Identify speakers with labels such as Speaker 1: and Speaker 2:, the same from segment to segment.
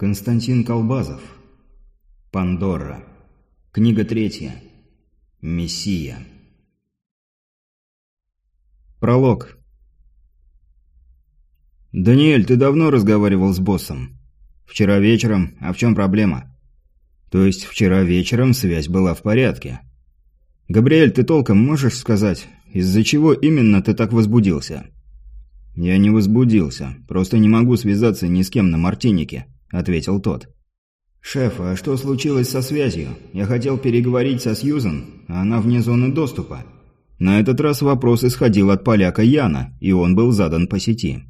Speaker 1: Константин Колбазов. Пандора. Книга третья. Мессия. Пролог. «Даниэль, ты давно разговаривал с боссом?» «Вчера вечером. А в чем проблема?» «То есть вчера вечером связь была в порядке?» «Габриэль, ты толком можешь сказать, из-за чего именно ты так возбудился?» «Я не возбудился. Просто не могу связаться ни с кем на Мартинике», – ответил тот. «Шеф, а что случилось со связью? Я хотел переговорить со Сьюзан, а она вне зоны доступа». На этот раз вопрос исходил от поляка Яна, и он был задан по сети.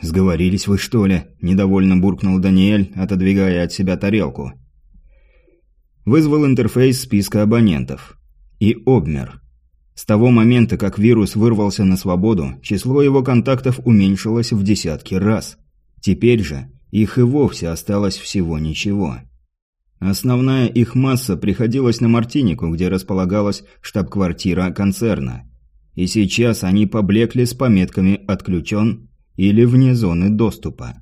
Speaker 1: «Сговорились вы, что ли?» – недовольно буркнул Даниэль, отодвигая от себя тарелку. Вызвал интерфейс списка абонентов. И обмер. С того момента, как вирус вырвался на свободу, число его контактов уменьшилось в десятки раз. Теперь же их и вовсе осталось всего ничего. Основная их масса приходилась на Мартинику, где располагалась штаб-квартира концерна. И сейчас они поблекли с пометками «отключен» или «вне зоны доступа».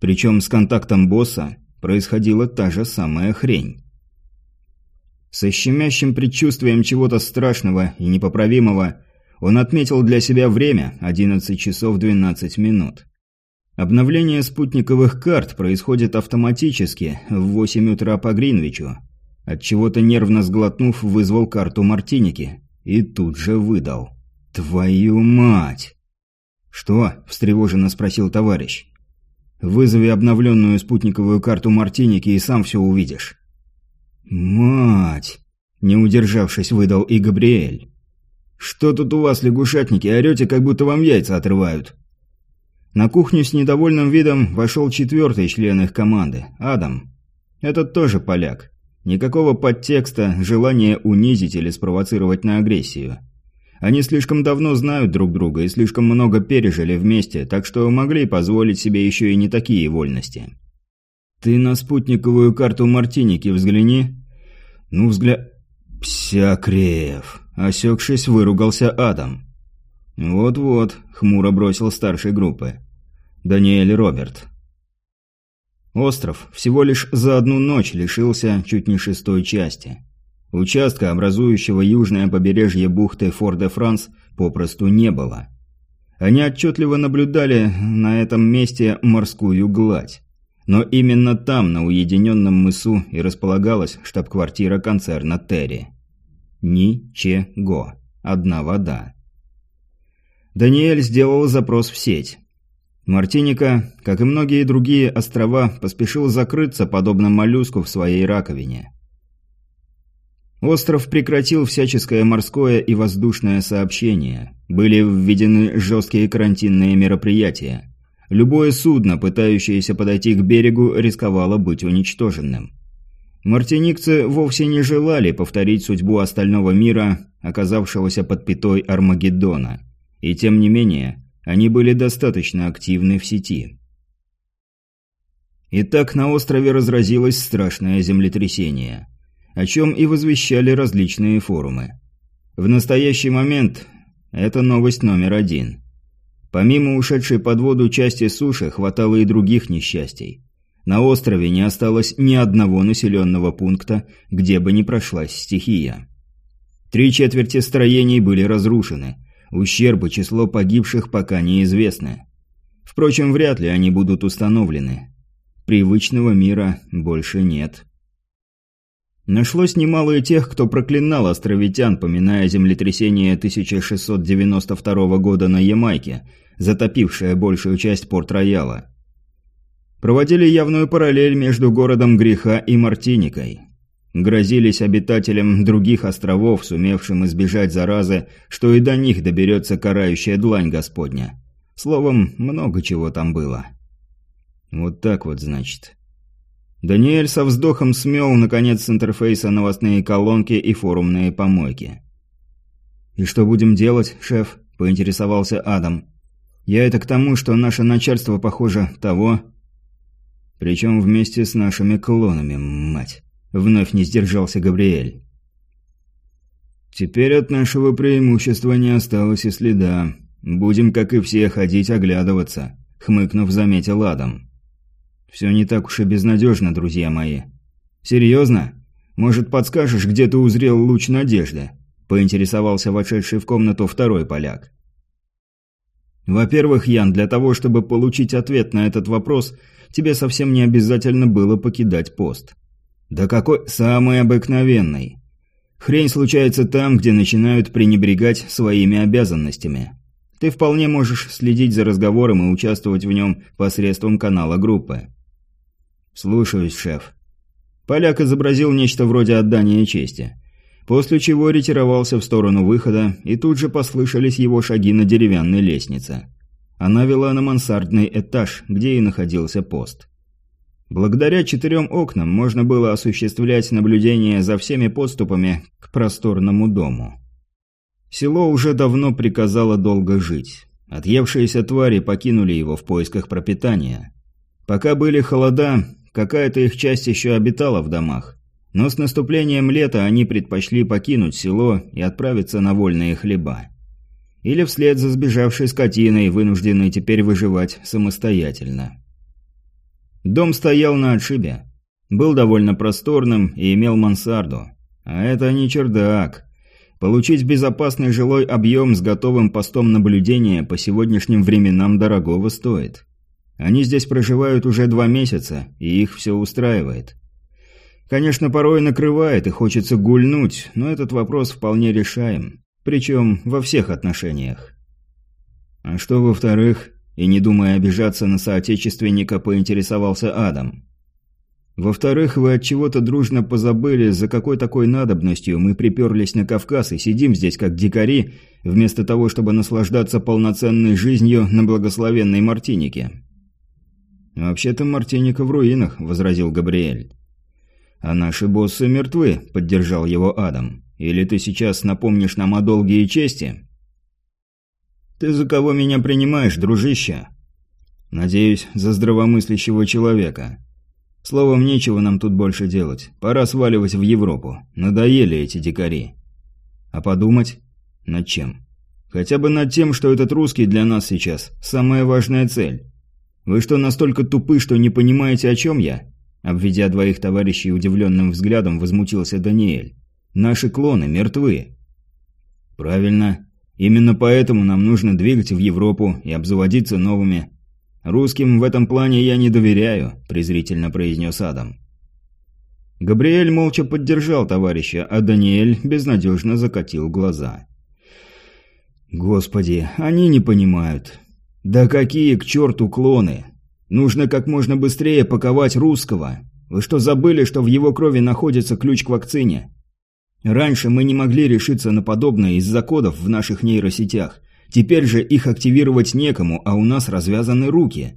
Speaker 1: Причем с контактом босса происходила та же самая хрень. Со щемящим предчувствием чего-то страшного и непоправимого он отметил для себя время – 11 часов 12 минут. Обновление спутниковых карт происходит автоматически в 8 утра по Гринвичу. От чего-то нервно сглотнув, вызвал карту Мартиники и тут же выдал. Твою мать. Что? встревоженно спросил товарищ. Вызови обновленную спутниковую карту Мартиники и сам все увидишь. Мать, не удержавшись, выдал и Габриэль. Что тут у вас, лягушатники, орете, как будто вам яйца отрывают? На кухню с недовольным видом вошел четвертый член их команды – Адам. Этот тоже поляк. Никакого подтекста, желания унизить или спровоцировать на агрессию. Они слишком давно знают друг друга и слишком много пережили вместе, так что могли позволить себе еще и не такие вольности. «Ты на спутниковую карту Мартиники взгляни». «Ну, взгля...» «Псякреев!» – осекшись, выругался Адам. «Вот-вот», – хмуро бросил старшей группы. Даниэль Роберт. Остров всего лишь за одну ночь лишился чуть не шестой части. Участка, образующего южное побережье бухты Фор-де-Франс, попросту не было. Они отчетливо наблюдали на этом месте морскую гладь. Но именно там, на уединенном мысу, и располагалась штаб-квартира концерна Терри. Ничего. Одна вода. Даниэль сделал запрос в сеть. Мартиника, как и многие другие острова, поспешил закрыться, подобно моллюску в своей раковине. Остров прекратил всяческое морское и воздушное сообщение. Были введены жесткие карантинные мероприятия. Любое судно, пытающееся подойти к берегу, рисковало быть уничтоженным. Мартиникцы вовсе не желали повторить судьбу остального мира, оказавшегося под пятой Армагеддона. И тем не менее, они были достаточно активны в сети. Итак, на острове разразилось страшное землетрясение, о чем и возвещали различные форумы. В настоящий момент это новость номер один. Помимо ушедшей под воду части суши, хватало и других несчастий. На острове не осталось ни одного населенного пункта, где бы не прошлась стихия. Три четверти строений были разрушены, Ущерб и число погибших пока неизвестны. Впрочем, вряд ли они будут установлены. Привычного мира больше нет. Нашлось немало и тех, кто проклинал островитян, поминая землетрясение 1692 года на Ямайке, затопившее большую часть Порт-Рояла. Проводили явную параллель между городом греха и Мартиникой грозились обитателям других островов, сумевшим избежать заразы, что и до них доберется карающая длань Господня. Словом, много чего там было. Вот так вот, значит. Даниэль со вздохом смел, наконец, с интерфейса новостные колонки и форумные помойки. «И что будем делать, шеф?» – поинтересовался Адам. «Я это к тому, что наше начальство, похоже, того...» «Причем вместе с нашими клонами, мать!» – вновь не сдержался Габриэль. «Теперь от нашего преимущества не осталось и следа. Будем, как и все, ходить оглядываться», – хмыкнув, заметил Адам. «Все не так уж и безнадежно, друзья мои. Серьезно? Может, подскажешь, где ты узрел луч надежды?» – поинтересовался вошедший в комнату второй поляк. «Во-первых, Ян, для того, чтобы получить ответ на этот вопрос, тебе совсем не обязательно было покидать пост. Да какой самый обыкновенный. Хрень случается там, где начинают пренебрегать своими обязанностями. Ты вполне можешь следить за разговором и участвовать в нем посредством канала группы. «Слушаюсь, шеф». Поляк изобразил нечто вроде отдания чести. После чего ретировался в сторону выхода, и тут же послышались его шаги на деревянной лестнице. Она вела на мансардный этаж, где и находился пост. Благодаря четырем окнам можно было осуществлять наблюдение за всеми подступами к просторному дому. Село уже давно приказало долго жить. Отъевшиеся твари покинули его в поисках пропитания. Пока были холода, какая-то их часть еще обитала в домах. Но с наступлением лета они предпочли покинуть село и отправиться на вольные хлеба. Или вслед за сбежавшей скотиной, вынужденной теперь выживать самостоятельно. Дом стоял на отшибе. Был довольно просторным и имел мансарду. А это не чердак. Получить безопасный жилой объем с готовым постом наблюдения по сегодняшним временам дорогого стоит. Они здесь проживают уже два месяца, и их все устраивает. Конечно, порой накрывает и хочется гульнуть, но этот вопрос вполне решаем. Причем во всех отношениях. А что во-вторых? И не думая обижаться на соотечественника, поинтересовался Адам. Во-вторых, вы от чего-то дружно позабыли, за какой такой надобностью мы приперлись на Кавказ и сидим здесь как дикари, вместо того, чтобы наслаждаться полноценной жизнью на благословенной Мартинике. «Вообще-то Мартиника в руинах», — возразил Габриэль. «А наши боссы мертвы», — поддержал его Адам. «Или ты сейчас напомнишь нам о долге и чести?» «Ты за кого меня принимаешь, дружище?» «Надеюсь, за здравомыслящего человека. Словом, нечего нам тут больше делать. Пора сваливать в Европу. Надоели эти дикари». «А подумать? Над чем?» «Хотя бы над тем, что этот русский для нас сейчас самая важная цель. Вы что, настолько тупы, что не понимаете, о чем я?» Обведя двоих товарищей удивленным взглядом, возмутился Даниэль. «Наши клоны мертвы». «Правильно. Именно поэтому нам нужно двигать в Европу и обзаводиться новыми. Русским в этом плане я не доверяю», – презрительно произнес Адам. Габриэль молча поддержал товарища, а Даниэль безнадежно закатил глаза. «Господи, они не понимают. Да какие к черту клоны? Нужно как можно быстрее паковать русского. Вы что, забыли, что в его крови находится ключ к вакцине? Раньше мы не могли решиться на подобное из-за кодов в наших нейросетях. Теперь же их активировать некому, а у нас развязаны руки.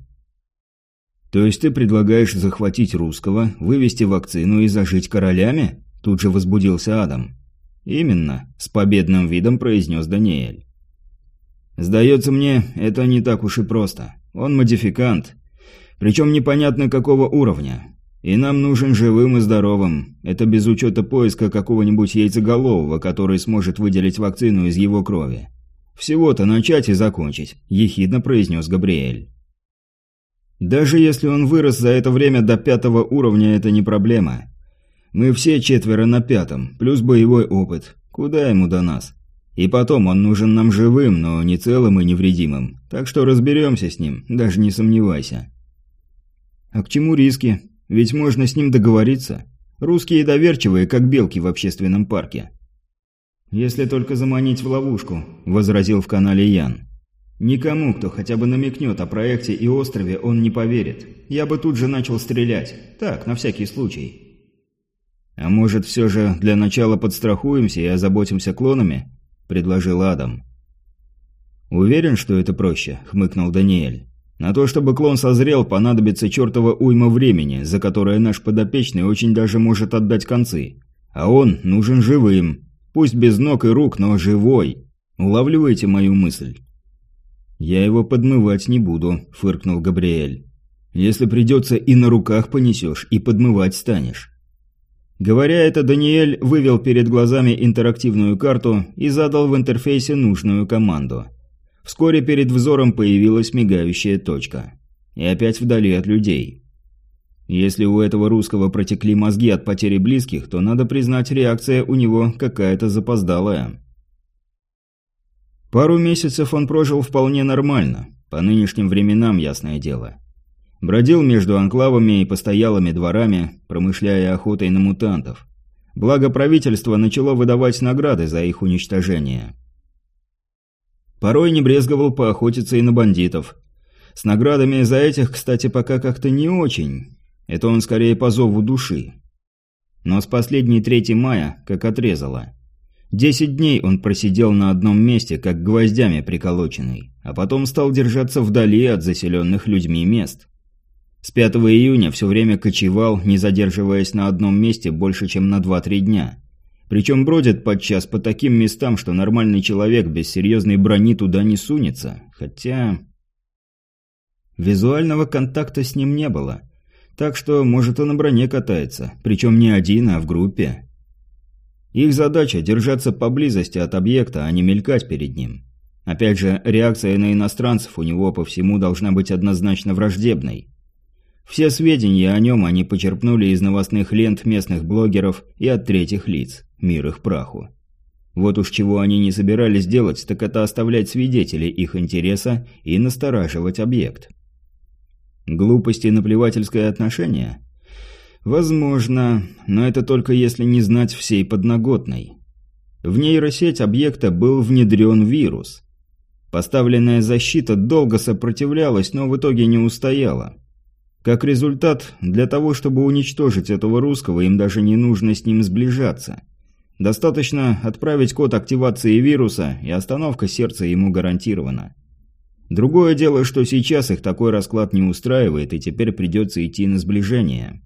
Speaker 1: То есть ты предлагаешь захватить русского, вывести вакцину и зажить королями? Тут же возбудился Адам. Именно, с победным видом произнес Даниэль. Сдается мне, это не так уж и просто. Он модификант. Причем непонятно какого уровня. И нам нужен живым и здоровым. Это без учета поиска какого-нибудь яйцеголового, который сможет выделить вакцину из его крови. Всего-то начать и закончить», – ехидно произнес Габриэль. «Даже если он вырос за это время до пятого уровня, это не проблема. Мы все четверо на пятом, плюс боевой опыт. Куда ему до нас? И потом, он нужен нам живым, но не целым и невредимым. Так что разберемся с ним, даже не сомневайся». «А к чему риски?» Ведь можно с ним договориться. Русские доверчивые, как белки в общественном парке. «Если только заманить в ловушку», – возразил в канале Ян. «Никому, кто хотя бы намекнет о проекте и острове, он не поверит. Я бы тут же начал стрелять. Так, на всякий случай». «А может, все же для начала подстрахуемся и озаботимся клонами?» – предложил Адам. «Уверен, что это проще», – хмыкнул Даниэль. «На то, чтобы клон созрел, понадобится чертова уйма времени, за которое наш подопечный очень даже может отдать концы. А он нужен живым. Пусть без ног и рук, но живой. Улавливаете мою мысль?» «Я его подмывать не буду», – фыркнул Габриэль. «Если придется, и на руках понесешь, и подмывать станешь». Говоря это, Даниэль вывел перед глазами интерактивную карту и задал в интерфейсе нужную команду. Вскоре перед взором появилась мигающая точка. И опять вдали от людей. Если у этого русского протекли мозги от потери близких, то надо признать, реакция у него какая-то запоздалая. Пару месяцев он прожил вполне нормально, по нынешним временам, ясное дело. Бродил между анклавами и постоялыми дворами, промышляя охотой на мутантов. Благо правительство начало выдавать награды за их уничтожение. Порой не брезговал поохотиться и на бандитов. С наградами за этих, кстати, пока как-то не очень. Это он скорее по зову души. Но с последней трети мая как отрезало. Десять дней он просидел на одном месте, как гвоздями приколоченный, а потом стал держаться вдали от заселенных людьми мест. С 5 июня все время кочевал, не задерживаясь на одном месте больше, чем на 2-3 дня. Причем бродит подчас по таким местам, что нормальный человек без серьезной брони туда не сунется. Хотя... Визуального контакта с ним не было. Так что, может, он на броне катается. Причем не один, а в группе. Их задача – держаться поблизости от объекта, а не мелькать перед ним. Опять же, реакция на иностранцев у него по всему должна быть однозначно враждебной. Все сведения о нем они почерпнули из новостных лент местных блогеров и от третьих лиц. Мир их праху. Вот уж чего они не собирались делать, так это оставлять свидетелей их интереса и настораживать объект. Глупости и наплевательское отношение? Возможно, но это только если не знать всей подноготной. В нейросеть объекта был внедрен вирус. Поставленная защита долго сопротивлялась, но в итоге не устояла. Как результат, для того, чтобы уничтожить этого русского, им даже не нужно с ним сближаться. Достаточно отправить код активации вируса, и остановка сердца ему гарантирована. Другое дело, что сейчас их такой расклад не устраивает, и теперь придется идти на сближение.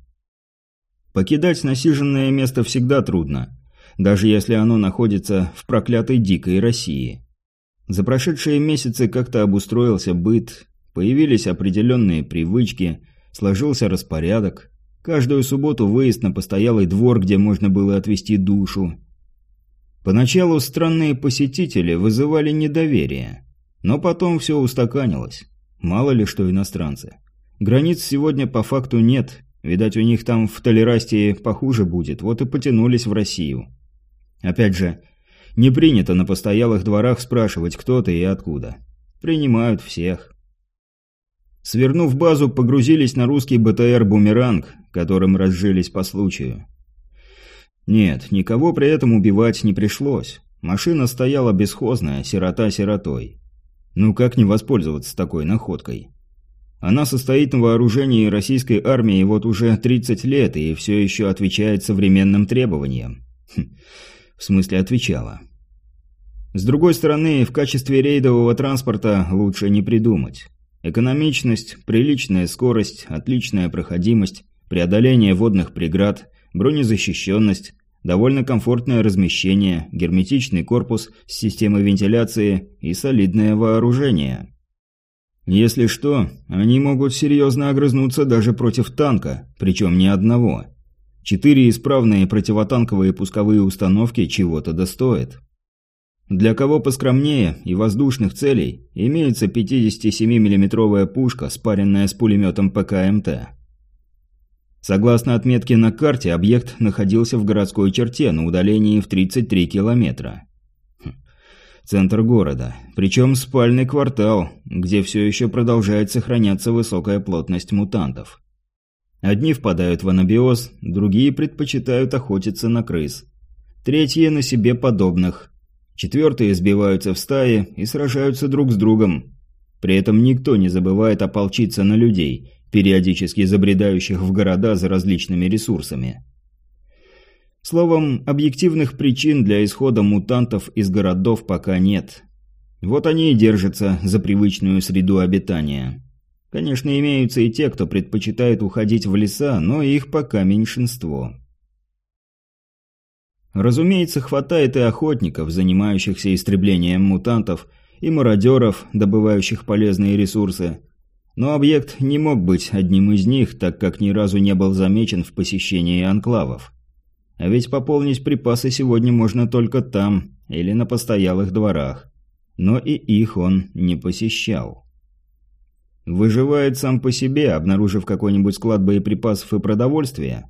Speaker 1: Покидать насиженное место всегда трудно, даже если оно находится в проклятой дикой России. За прошедшие месяцы как-то обустроился быт, появились определенные привычки – Сложился распорядок. Каждую субботу выезд на постоялый двор, где можно было отвести душу. Поначалу странные посетители вызывали недоверие. Но потом все устаканилось. Мало ли что иностранцы. Границ сегодня по факту нет. Видать, у них там в Толерастии похуже будет, вот и потянулись в Россию. Опять же, не принято на постоялых дворах спрашивать, кто ты и откуда. Принимают всех. Свернув базу, погрузились на русский БТР «Бумеранг», которым разжились по случаю. Нет, никого при этом убивать не пришлось. Машина стояла бесхозная, сирота сиротой. Ну как не воспользоваться такой находкой? Она состоит на вооружении российской армии вот уже 30 лет и все еще отвечает современным требованиям. Хм, в смысле отвечала. С другой стороны, в качестве рейдового транспорта лучше не придумать. Экономичность, приличная скорость, отличная проходимость, преодоление водных преград, бронезащищенность, довольно комфортное размещение, герметичный корпус с системой вентиляции и солидное вооружение. Если что, они могут серьезно огрызнуться даже против танка, причем не одного. Четыре исправные противотанковые пусковые установки чего-то достоят. Для кого поскромнее и воздушных целей имеется 57 миллиметровая пушка, спаренная с пулеметом ПКМТ. Согласно отметке на карте, объект находился в городской черте на удалении в 33 километра. Хм. Центр города, причем спальный квартал, где все еще продолжает сохраняться высокая плотность мутантов. Одни впадают в анабиоз, другие предпочитают охотиться на крыс. Третьи на себе подобных – Четвертые сбиваются в стаи и сражаются друг с другом. При этом никто не забывает ополчиться на людей, периодически забредающих в города за различными ресурсами. Словом, объективных причин для исхода мутантов из городов пока нет. Вот они и держатся за привычную среду обитания. Конечно, имеются и те, кто предпочитает уходить в леса, но их пока меньшинство. Разумеется, хватает и охотников, занимающихся истреблением мутантов, и мародеров, добывающих полезные ресурсы. Но объект не мог быть одним из них, так как ни разу не был замечен в посещении анклавов. А ведь пополнить припасы сегодня можно только там или на постоялых дворах. Но и их он не посещал. Выживает сам по себе, обнаружив какой-нибудь склад боеприпасов и продовольствия?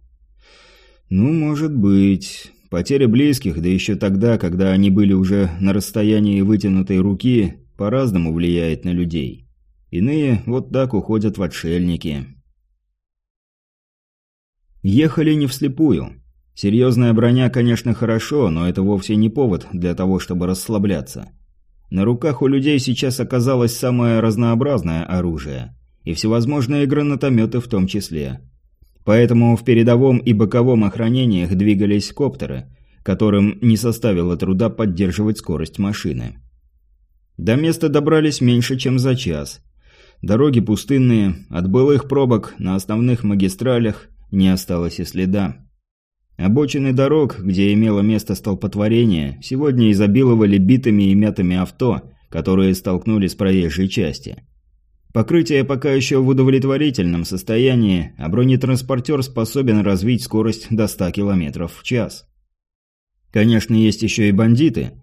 Speaker 1: Ну, может быть. Потеря близких, да еще тогда, когда они были уже на расстоянии вытянутой руки, по-разному влияет на людей. Иные вот так уходят в отшельники. Ехали не вслепую. Серьезная броня, конечно, хорошо, но это вовсе не повод для того, чтобы расслабляться. На руках у людей сейчас оказалось самое разнообразное оружие. И всевозможные гранатометы в том числе. Поэтому в передовом и боковом охранениях двигались коптеры, которым не составило труда поддерживать скорость машины. До места добрались меньше, чем за час. Дороги пустынные, от былых пробок на основных магистралях не осталось и следа. Обочины дорог, где имело место столпотворение, сегодня изобиловали битыми и мятыми авто, которые столкнулись с проезжей части. Покрытие пока еще в удовлетворительном состоянии, а бронетранспортер способен развить скорость до 100 км в час. Конечно, есть еще и бандиты,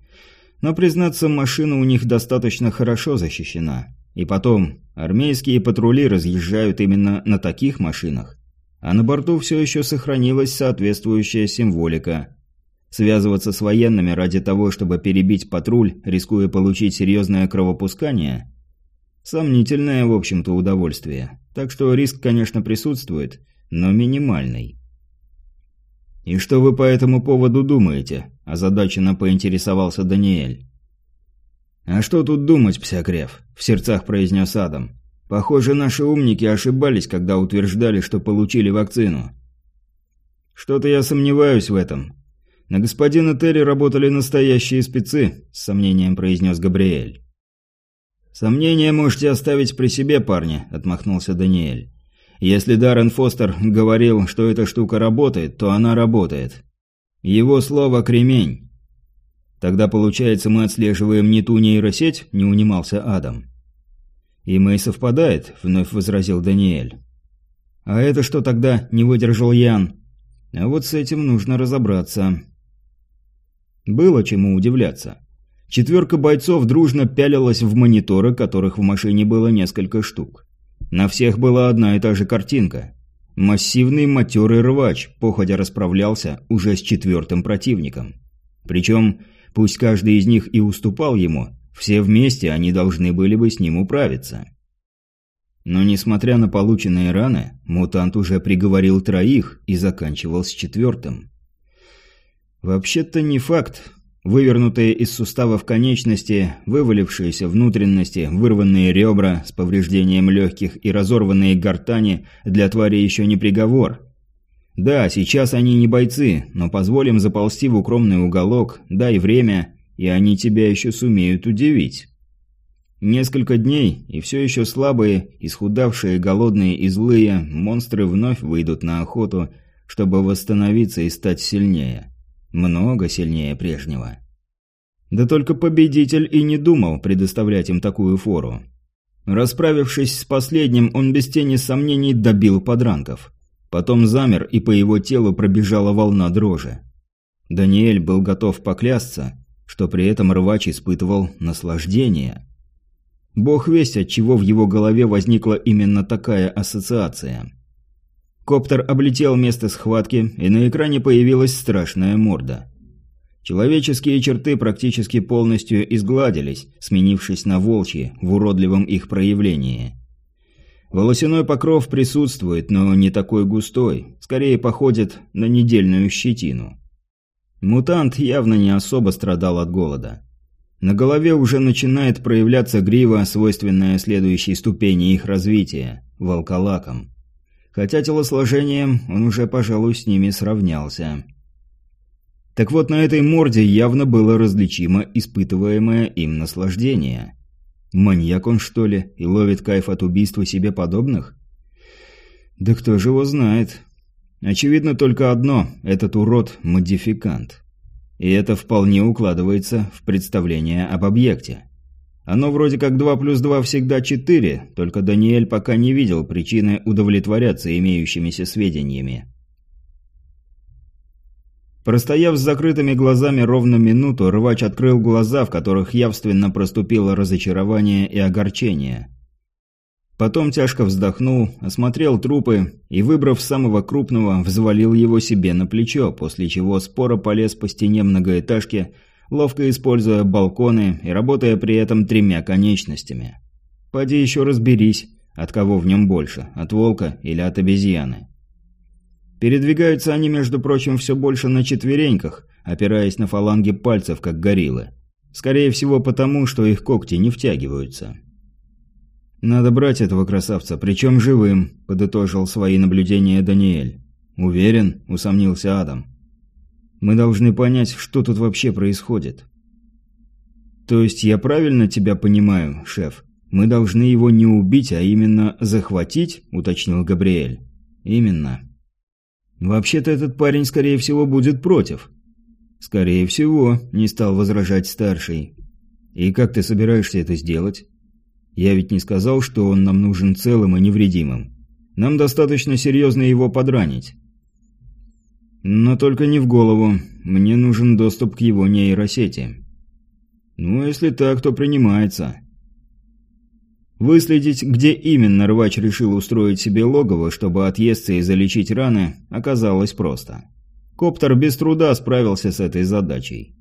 Speaker 1: но, признаться, машина у них достаточно хорошо защищена. И потом, армейские патрули разъезжают именно на таких машинах. А на борту все еще сохранилась соответствующая символика. Связываться с военными ради того, чтобы перебить патруль, рискуя получить серьезное кровопускание, Сомнительное, в общем-то, удовольствие. Так что риск, конечно, присутствует, но минимальный. «И что вы по этому поводу думаете?» – озадаченно поинтересовался Даниэль. «А что тут думать, псякрев?» – в сердцах произнес Адам. «Похоже, наши умники ошибались, когда утверждали, что получили вакцину». «Что-то я сомневаюсь в этом. На господина Терри работали настоящие спецы», – с сомнением произнес Габриэль. «Сомнения можете оставить при себе, парни», – отмахнулся Даниэль. «Если Даррен Фостер говорил, что эта штука работает, то она работает. Его слово «кремень». «Тогда, получается, мы отслеживаем не ту нейросеть?» – не унимался Адам. «И мы совпадает», – вновь возразил Даниэль. «А это что тогда?» – не выдержал Ян. «А вот с этим нужно разобраться». Было чему удивляться. Четверка бойцов дружно пялилась в мониторы, которых в машине было несколько штук. На всех была одна и та же картинка. Массивный матерый рвач походя расправлялся уже с четвертым противником. Причем, пусть каждый из них и уступал ему, все вместе они должны были бы с ним управиться. Но несмотря на полученные раны, мутант уже приговорил троих и заканчивал с четвертым. Вообще-то не факт, Вывернутые из суставов конечности, вывалившиеся внутренности, вырванные ребра с повреждением легких и разорванные гортани для твари еще не приговор. Да, сейчас они не бойцы, но позволим заползти в укромный уголок, дай время, и они тебя еще сумеют удивить. Несколько дней, и все еще слабые, исхудавшие, голодные и злые, монстры вновь выйдут на охоту, чтобы восстановиться и стать сильнее. Много сильнее прежнего. Да только победитель и не думал предоставлять им такую фору. Расправившись с последним, он без тени сомнений добил подранков. Потом замер, и по его телу пробежала волна дрожи. Даниэль был готов поклясться, что при этом рвач испытывал наслаждение. Бог весть, от чего в его голове возникла именно такая ассоциация. Коптер облетел место схватки, и на экране появилась страшная морда. Человеческие черты практически полностью изгладились, сменившись на волчьи в уродливом их проявлении. Волосяной покров присутствует, но не такой густой, скорее походит на недельную щетину. Мутант явно не особо страдал от голода. На голове уже начинает проявляться грива, свойственная следующей ступени их развития – волколакам хотя телосложением он уже, пожалуй, с ними сравнялся. Так вот, на этой морде явно было различимо испытываемое им наслаждение. Маньяк он, что ли, и ловит кайф от убийства себе подобных? Да кто же его знает? Очевидно только одно – этот урод – модификант. И это вполне укладывается в представление об объекте. Оно вроде как 2 плюс 2 всегда 4, только Даниэль пока не видел причины удовлетворяться имеющимися сведениями. Простояв с закрытыми глазами ровно минуту, рвач открыл глаза, в которых явственно проступило разочарование и огорчение. Потом тяжко вздохнул, осмотрел трупы и, выбрав самого крупного, взвалил его себе на плечо, после чего споро полез по стене многоэтажки, ловко используя балконы и работая при этом тремя конечностями. Поди еще разберись, от кого в нем больше, от волка или от обезьяны. Передвигаются они, между прочим, все больше на четвереньках, опираясь на фаланги пальцев, как гориллы. Скорее всего потому, что их когти не втягиваются. «Надо брать этого красавца, причем живым», – подытожил свои наблюдения Даниэль. «Уверен?» – усомнился Адам. «Мы должны понять, что тут вообще происходит». «То есть я правильно тебя понимаю, шеф? Мы должны его не убить, а именно захватить?» – уточнил Габриэль. «Именно». «Вообще-то этот парень, скорее всего, будет против». «Скорее всего», – не стал возражать старший. «И как ты собираешься это сделать?» Я ведь не сказал, что он нам нужен целым и невредимым. Нам достаточно серьезно его подранить. Но только не в голову. Мне нужен доступ к его нейросети. Ну, если так, то принимается. Выследить, где именно рвач решил устроить себе логово, чтобы отъесться и залечить раны, оказалось просто. Коптер без труда справился с этой задачей.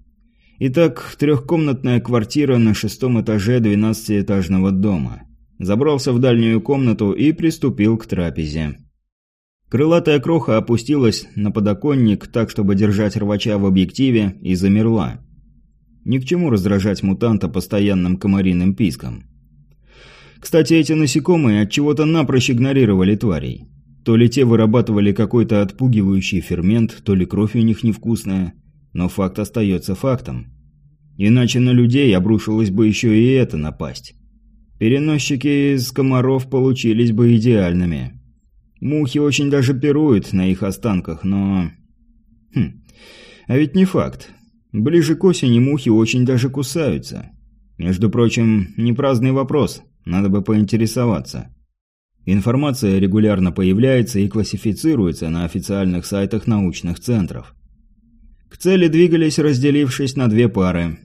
Speaker 1: Итак, трехкомнатная квартира на шестом этаже двенадцатиэтажного дома. Забрался в дальнюю комнату и приступил к трапезе. Крылатая кроха опустилась на подоконник так, чтобы держать рвача в объективе, и замерла. Ни к чему раздражать мутанта постоянным комариным писком. Кстати, эти насекомые от чего-то напрочь игнорировали тварей. То ли те вырабатывали какой-то отпугивающий фермент, то ли кровь у них невкусная – но факт остается фактом. Иначе на людей обрушилась бы еще и эта напасть. Переносчики из комаров получились бы идеальными. Мухи очень даже пируют на их останках, но... Хм, а ведь не факт. Ближе к осени мухи очень даже кусаются. Между прочим, не праздный вопрос, надо бы поинтересоваться. Информация регулярно появляется и классифицируется на официальных сайтах научных центров. К цели двигались, разделившись на две пары.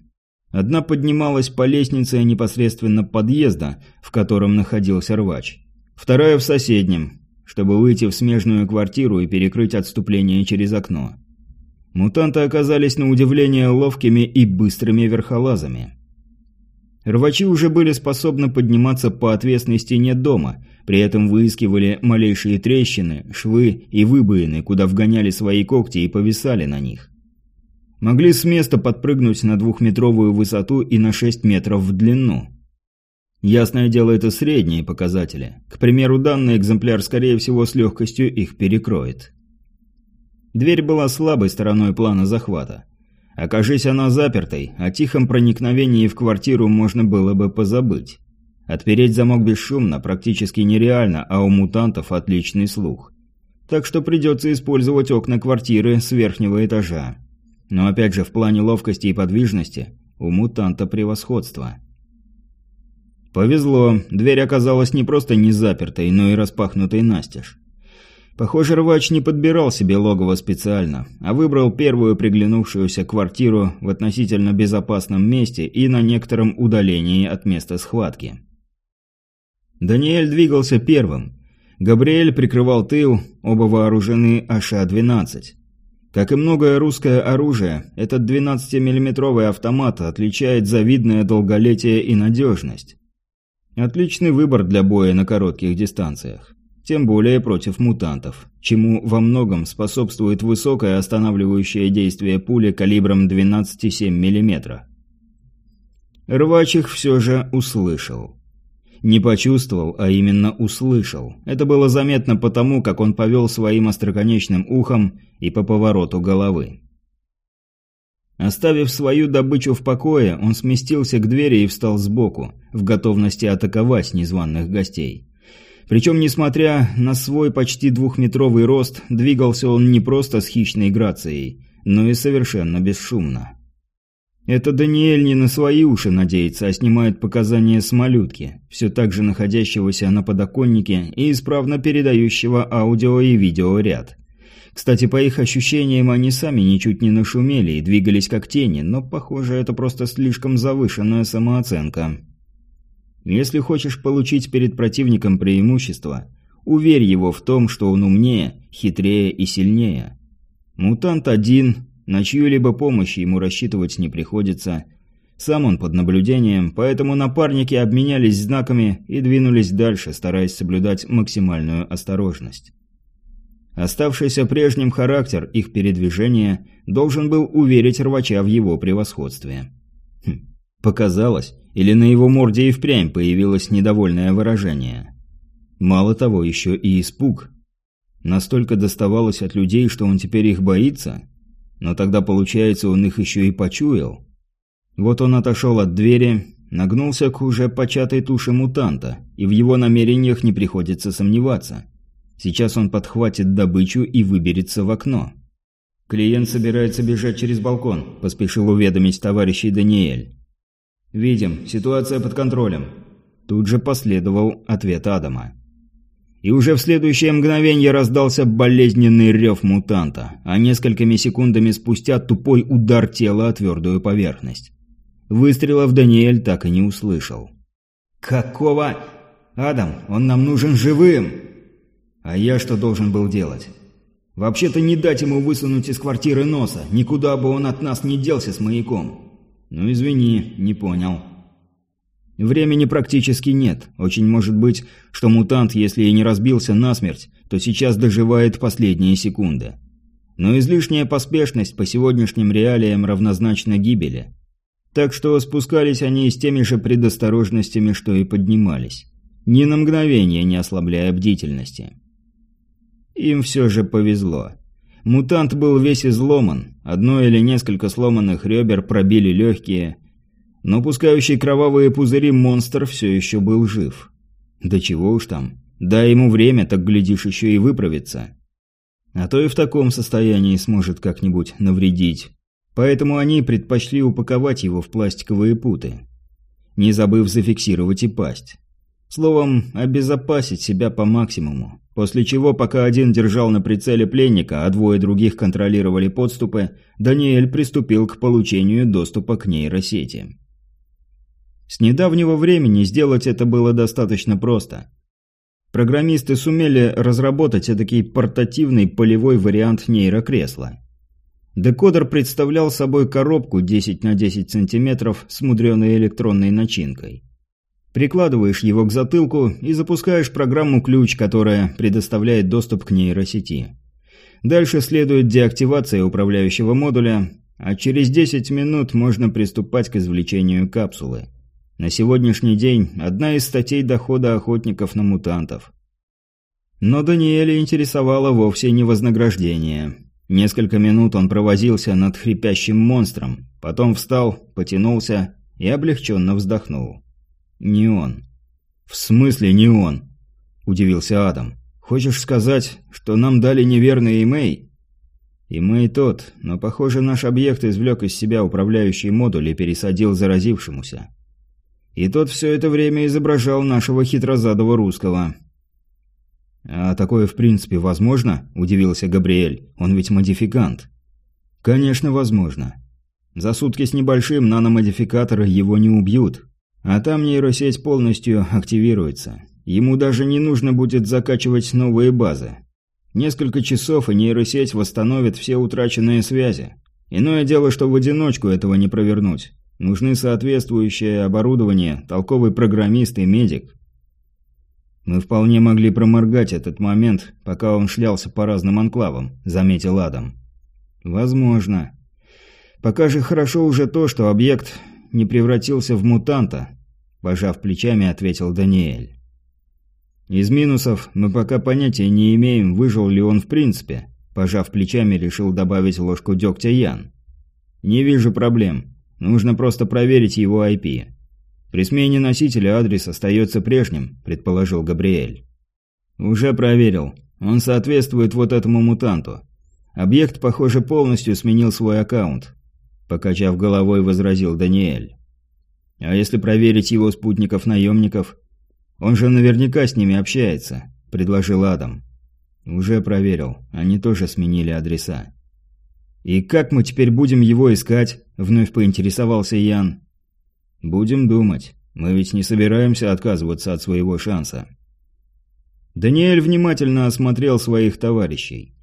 Speaker 1: Одна поднималась по лестнице непосредственно подъезда, в котором находился рвач. Вторая в соседнем, чтобы выйти в смежную квартиру и перекрыть отступление через окно. Мутанты оказались на удивление ловкими и быстрыми верхолазами. Рвачи уже были способны подниматься по отвесной стене дома, при этом выискивали малейшие трещины, швы и выбоины, куда вгоняли свои когти и повисали на них. Могли с места подпрыгнуть на двухметровую высоту и на 6 метров в длину. Ясное дело, это средние показатели. К примеру, данный экземпляр, скорее всего, с легкостью их перекроет. Дверь была слабой стороной плана захвата. Окажись она запертой, о тихом проникновении в квартиру можно было бы позабыть. Отпереть замок бесшумно практически нереально, а у мутантов отличный слух. Так что придется использовать окна квартиры с верхнего этажа. Но опять же, в плане ловкости и подвижности у мутанта превосходство. Повезло, дверь оказалась не просто не запертой, но и распахнутой настежь. Похоже, рвач не подбирал себе логово специально, а выбрал первую приглянувшуюся квартиру в относительно безопасном месте и на некотором удалении от места схватки. Даниэль двигался первым. Габриэль прикрывал тыл, оба вооружены АШ-12. Как и многое русское оружие, этот 12-миллиметровый автомат отличает завидное долголетие и надежность. Отличный выбор для боя на коротких дистанциях. Тем более против мутантов, чему во многом способствует высокое останавливающее действие пули калибром 12,7 мм. Рвач их все же услышал. Не почувствовал, а именно услышал. Это было заметно потому, как он повел своим остроконечным ухом и по повороту головы. Оставив свою добычу в покое, он сместился к двери и встал сбоку, в готовности атаковать незваных гостей. Причем, несмотря на свой почти двухметровый рост, двигался он не просто с хищной грацией, но и совершенно бесшумно. Это Даниэль не на свои уши надеется, а снимает показания с малютки, все так же находящегося на подоконнике и исправно передающего аудио и видеоряд. Кстати, по их ощущениям, они сами ничуть не нашумели и двигались как тени, но, похоже, это просто слишком завышенная самооценка. Если хочешь получить перед противником преимущество, уверь его в том, что он умнее, хитрее и сильнее. Мутант один, на чью-либо помощь ему рассчитывать не приходится. Сам он под наблюдением, поэтому напарники обменялись знаками и двинулись дальше, стараясь соблюдать максимальную осторожность. Оставшийся прежним характер их передвижения должен был уверить рвача в его превосходстве. Хм, показалось, или на его морде и впрямь появилось недовольное выражение. Мало того, еще и испуг. Настолько доставалось от людей, что он теперь их боится? Но тогда, получается, он их еще и почуял. Вот он отошел от двери, нагнулся к уже початой туше мутанта, и в его намерениях не приходится сомневаться – Сейчас он подхватит добычу и выберется в окно. «Клиент собирается бежать через балкон», – поспешил уведомить товарищей Даниэль. «Видим, ситуация под контролем». Тут же последовал ответ Адама. И уже в следующее мгновение раздался болезненный рев мутанта, а несколькими секундами спустя тупой удар тела о твердую поверхность. Выстрелов Даниэль так и не услышал. «Какого? Адам, он нам нужен живым!» А я что должен был делать? Вообще-то не дать ему высунуть из квартиры носа, никуда бы он от нас не делся с маяком. Ну извини, не понял. Времени практически нет. Очень может быть, что мутант, если и не разбился насмерть, то сейчас доживает последние секунды. Но излишняя поспешность по сегодняшним реалиям равнозначна гибели. Так что спускались они с теми же предосторожностями, что и поднимались. Ни на мгновение не ослабляя бдительности. Им все же повезло. Мутант был весь изломан, одно или несколько сломанных ребер пробили легкие, но пускающий кровавые пузыри монстр все еще был жив. Да чего уж там, дай ему время, так глядишь еще и выправиться. А то и в таком состоянии сможет как-нибудь навредить. Поэтому они предпочли упаковать его в пластиковые путы, не забыв зафиксировать и пасть. Словом, обезопасить себя по максимуму. После чего, пока один держал на прицеле пленника, а двое других контролировали подступы, Даниэль приступил к получению доступа к нейросети. С недавнего времени сделать это было достаточно просто. Программисты сумели разработать этакий портативный полевой вариант нейрокресла. Декодер представлял собой коробку 10 на 10 сантиметров с мудреной электронной начинкой. Прикладываешь его к затылку и запускаешь программу-ключ, которая предоставляет доступ к нейросети. Дальше следует деактивация управляющего модуля, а через 10 минут можно приступать к извлечению капсулы. На сегодняшний день одна из статей дохода охотников на мутантов. Но Даниэля интересовало вовсе не вознаграждение. Несколько минут он провозился над хрипящим монстром, потом встал, потянулся и облегченно вздохнул. «Не он». «В смысле не он?» – удивился Адам. «Хочешь сказать, что нам дали неверный имей?» «Имей тот, но, похоже, наш объект извлек из себя управляющий модуль и пересадил заразившемуся. И тот все это время изображал нашего хитрозадого русского». «А такое в принципе возможно?» – удивился Габриэль. «Он ведь модификант». «Конечно, возможно. За сутки с небольшим наномодификаторы его не убьют, а там нейросеть полностью активируется. Ему даже не нужно будет закачивать новые базы. Несколько часов, и нейросеть восстановит все утраченные связи. Иное дело, что в одиночку этого не провернуть. Нужны соответствующее оборудование, толковый программист и медик. «Мы вполне могли проморгать этот момент, пока он шлялся по разным анклавам», — заметил Адам. «Возможно. Пока же хорошо уже то, что объект не превратился в мутанта», – пожав плечами, ответил Даниэль. «Из минусов мы пока понятия не имеем, выжил ли он в принципе», – пожав плечами, решил добавить ложку дегтя Ян. «Не вижу проблем. Нужно просто проверить его IP. При смене носителя адрес остается прежним», – предположил Габриэль. «Уже проверил. Он соответствует вот этому мутанту. Объект, похоже, полностью сменил свой аккаунт», – покачав головой, возразил Даниэль. «А если проверить его спутников-наемников? Он же наверняка с ними общается», – предложил Адам. «Уже проверил. Они тоже сменили адреса». «И как мы теперь будем его искать?» – вновь поинтересовался Ян. «Будем думать. Мы ведь не собираемся отказываться от своего шанса». Даниэль внимательно осмотрел своих товарищей.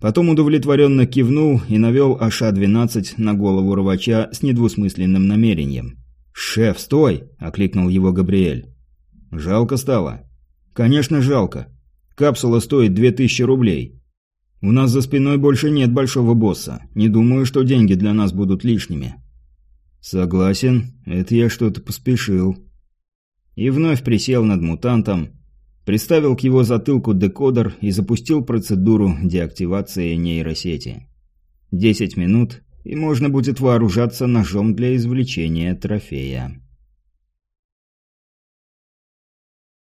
Speaker 1: Потом удовлетворенно кивнул и навел АШ-12 на голову рвача с недвусмысленным намерением. «Шеф, стой!» – окликнул его Габриэль. «Жалко стало?» «Конечно, жалко. Капсула стоит 2000 рублей. У нас за спиной больше нет большого босса. Не думаю, что деньги для нас будут лишними». «Согласен. Это я что-то поспешил». И вновь присел над мутантом, приставил к его затылку декодер и запустил процедуру деактивации нейросети. Десять минут, и можно будет вооружаться ножом для извлечения трофея.